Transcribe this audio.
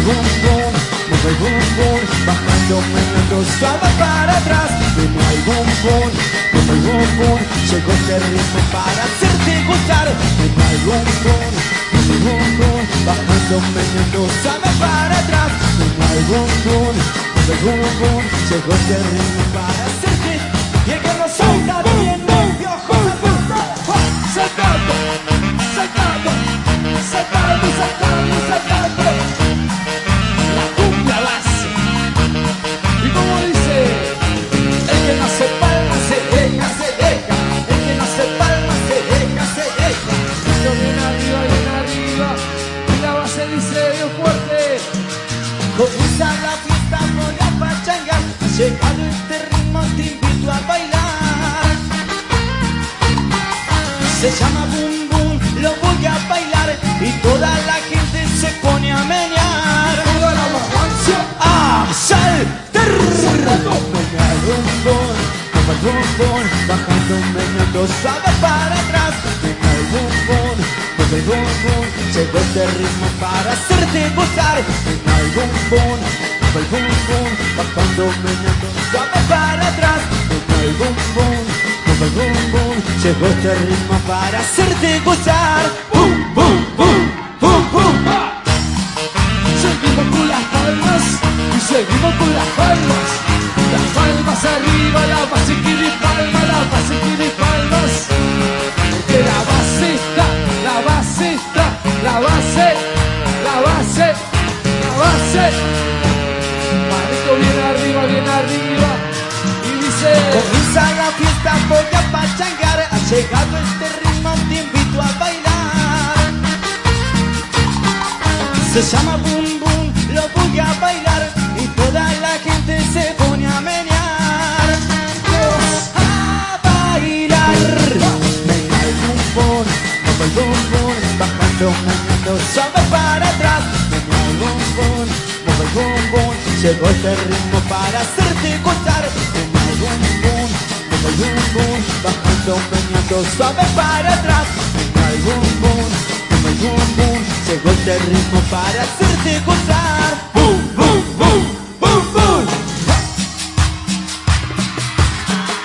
el bum bum, bajando, meneando suave para atrás. Mueve el bum bum, mueve el bum bum, llegó este ritmo para hacerte gustar. Mueve el bum bum, mueve el bum bum, bajando, meneando suave para atrás. Mueve el bum bum, mueve el bum bum, llegó este ritmo para hacerte Comienza la fiesta, voy a pachangar. Ha llegado este ritmo, te invito a bailar. Se llama Boom Boom, lo voy a bailar. Y toda la gente se pone a menear. Toda la vagancia. ¡A saltar! Menear Boom Boom, como el Boom Boom, bajando, meneando, suave para atrás. Boom Boom, como el Boom Boom, llegó este ritmo para hacerte gozar. Como el Boom Boom, bajando, meneando, suave para atrás. Menear Boom Boom, como el Boom Boom, llegó este ritmo para hacerte gozar. Boom, boom, boom, boom, boom. Seguimos con las palmas y seguimos con las palmas. Las palmas arriba, la base y palma, la base y palmas. Porque la base está, la base está, base. Manito bien arriba, bien arriba. Y dice, Comienza la fiesta, voy a pachangar. Ha llegado este ritmo, te invito a bailar. Se llama Boom Boom, lo voy a bailar. Y toda la gente se pone a menear. A bailar. Venga el Boom, mueve el Boom. Bajando, meneando, suave para atrás. Venga el Boom, mueve el Boom Boom. Llegó este ritmo para hacerte gozar. Venga el Boom Boom, mueve el Boom Boom. Bajando, meneando, suave para atrás. Venga el Boom Boom, mueve el Boom Boom. Llegó este ritmo para hacerte gozar.